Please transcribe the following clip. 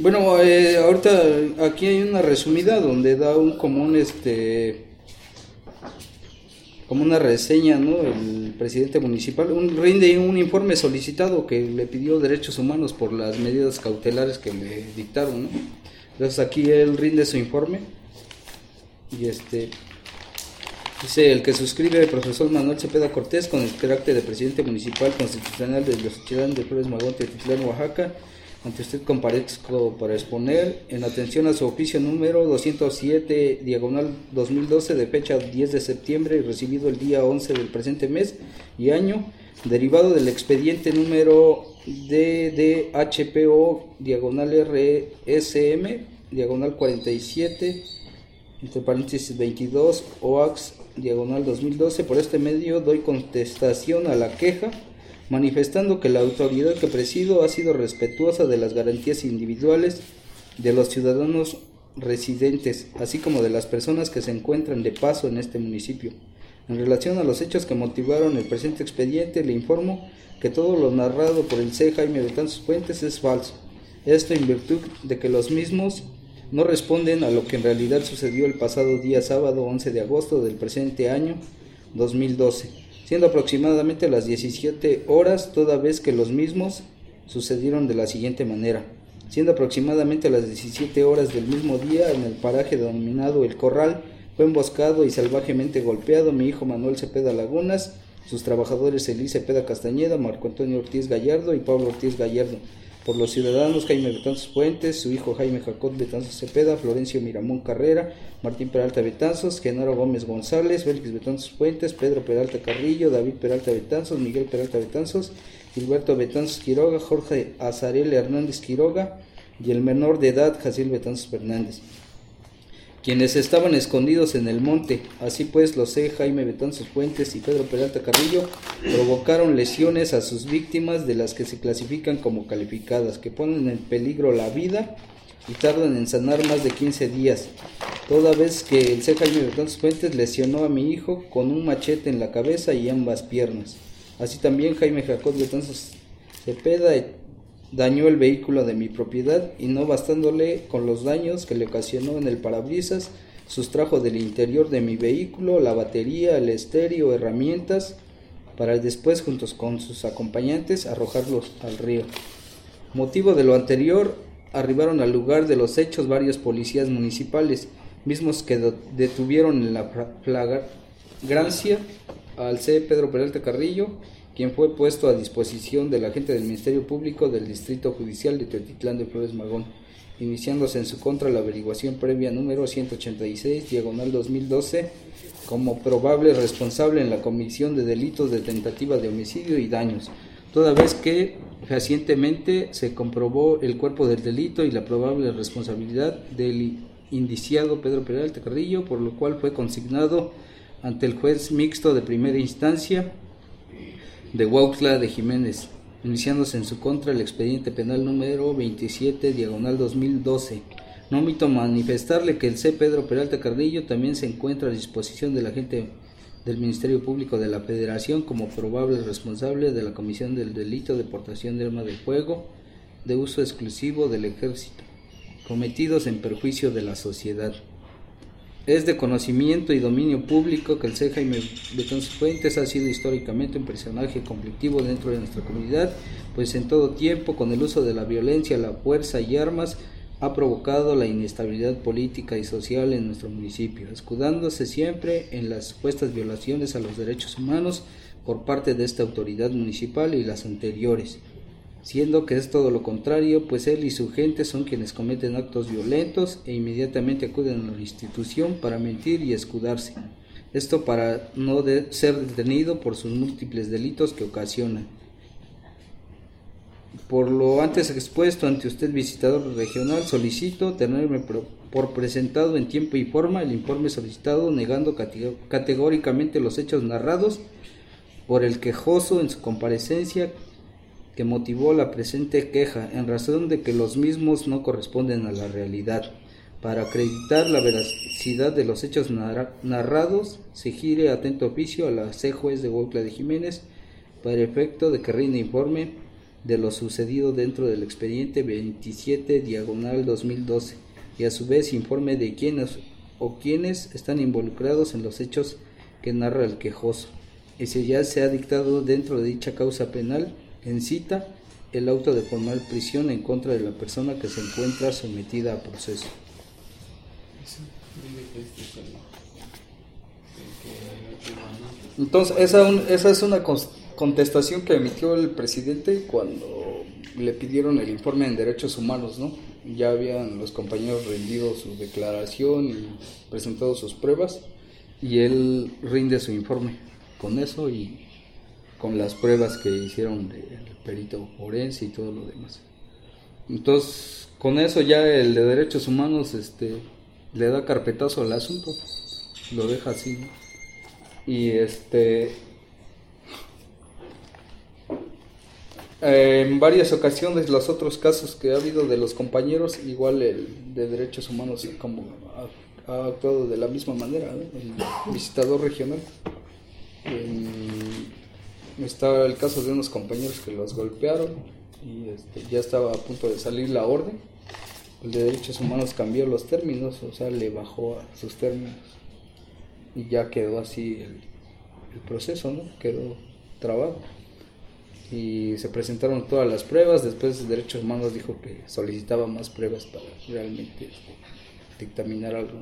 Bueno, eh, ahorita aquí hay una resumida donde da un común este como una reseña, ¿no? El presidente municipal un, rinde un informe solicitado que le pidió derechos humanos por las medidas cautelares que le dictaron, ¿no? Entonces aquí él rinde su informe y este dice el que suscribe el profesor Manuel Cepeda Cortés con el carácter de presidente municipal constitucional de los ciudadanos de Flores Magón, Titlán, Oaxaca ante usted comparezco para exponer en atención a su oficio número 207 diagonal 2012 de fecha 10 de septiembre y recibido el día 11 del presente mes y año derivado del expediente número DDHPO diagonal RSM diagonal 47 entre paréntesis 22 OAX diagonal 2012 por este medio doy contestación a la queja manifestando que la autoridad que presido ha sido respetuosa de las garantías individuales de los ciudadanos residentes, así como de las personas que se encuentran de paso en este municipio. En relación a los hechos que motivaron el presente expediente, le informo que todo lo narrado por el C. Jaime Betanzos Fuentes es falso. Esto en virtud de que los mismos no responden a lo que en realidad sucedió el pasado día sábado 11 de agosto del presente año 2012 siendo aproximadamente las 17 horas, toda vez que los mismos sucedieron de la siguiente manera. Siendo aproximadamente las 17 horas del mismo día, en el paraje denominado El Corral, fue emboscado y salvajemente golpeado mi hijo Manuel Cepeda Lagunas, sus trabajadores Elise Cepeda Castañeda, Marco Antonio Ortiz Gallardo y Pablo Ortiz Gallardo por los ciudadanos Jaime Betanzos Fuentes, su hijo Jaime Jacob Betanzos Cepeda, Florencio Miramón Carrera, Martín Peralta Betanzos, Genaro Gómez González, Félix Betanzos Fuentes, Pedro Peralta Carrillo, David Peralta Betanzos, Miguel Peralta Betanzos, Gilberto Betanzos Quiroga, Jorge Azarel Hernández Quiroga y el menor de edad Jaciel Betanzos Fernández quienes estaban escondidos en el monte. Así pues, los C. Jaime Betanzos Fuentes y Pedro Peralta Carrillo provocaron lesiones a sus víctimas de las que se clasifican como calificadas, que ponen en peligro la vida y tardan en sanar más de 15 días. Toda vez que el C. Jaime Betanzos Fuentes lesionó a mi hijo con un machete en la cabeza y ambas piernas. Así también Jaime Jacob Betanzos Cepeda dañó el vehículo de mi propiedad y no bastándole con los daños que le ocasionó en el parabrisas, sustrajo del interior de mi vehículo la batería, el estéreo, herramientas, para después juntos con sus acompañantes arrojarlos al río. Motivo de lo anterior, arribaron al lugar de los hechos varios policías municipales, mismos que detuvieron en la flagrancia al C. Pedro Peralta Carrillo, quien fue puesto a disposición del agente del Ministerio Público del Distrito Judicial de Teotitlán de Flores Magón, iniciándose en su contra la averiguación previa número 186, diagonal 2012, como probable responsable en la comisión de delitos de tentativa de homicidio y daños, toda vez que recientemente se comprobó el cuerpo del delito y la probable responsabilidad del indiciado Pedro Peralta Carrillo, por lo cual fue consignado ante el juez mixto de primera instancia de Huautla de Jiménez, iniciándose en su contra el expediente penal número 27, diagonal 2012. No omito manifestarle que el C. Pedro Peralta Carrillo también se encuentra a disposición de la gente del Ministerio Público de la Federación como probable responsable de la comisión del delito de portación de arma de fuego de uso exclusivo del ejército, cometidos en perjuicio de la sociedad. Es de conocimiento y dominio público que el C. Jaime Betanzos Fuentes ha sido históricamente un personaje conflictivo dentro de nuestra comunidad, pues en todo tiempo, con el uso de la violencia, la fuerza y armas, ha provocado la inestabilidad política y social en nuestro municipio, escudándose siempre en las supuestas violaciones a los derechos humanos por parte de esta autoridad municipal y las anteriores siendo que es todo lo contrario, pues él y su gente son quienes cometen actos violentos e inmediatamente acuden a la institución para mentir y escudarse. Esto para no ser detenido por sus múltiples delitos que ocasionan. Por lo antes expuesto ante usted, visitador regional, solicito tenerme por presentado en tiempo y forma el informe solicitado negando categóricamente los hechos narrados por el quejoso en su comparecencia que motivó la presente queja en razón de que los mismos no corresponden a la realidad. Para acreditar la veracidad de los hechos narrados, se gire atento oficio a la C. Juez de Huautla de Jiménez para efecto de que rinde informe de lo sucedido dentro del expediente 27 diagonal 2012 y a su vez informe de quiénes o quiénes están involucrados en los hechos que narra el quejoso. Y si ya se ha dictado dentro de dicha causa penal, en cita, el auto de formal prisión en contra de la persona que se encuentra sometida a proceso. Entonces, esa, esa es una contestación que emitió el presidente cuando le pidieron el informe en derechos humanos, ¿no? Ya habían los compañeros rendido su declaración y presentado sus pruebas y él rinde su informe con eso y con las pruebas que hicieron del perito forense y todo lo demás. Entonces, con eso ya el de derechos humanos este le da carpetazo al asunto, lo deja así. Y este en varias ocasiones los otros casos que ha habido de los compañeros, igual el de derechos humanos como ha, actuado de la misma manera, el visitador regional. Estaba el caso de unos compañeros que los golpearon y este, ya estaba a punto de salir la orden. El de derechos humanos cambió los términos, o sea, le bajó a sus términos y ya quedó así el, el proceso, ¿no? Quedó trabado y se presentaron todas las pruebas. Después Derechos Humanos dijo que solicitaba más pruebas para realmente dictaminar algo.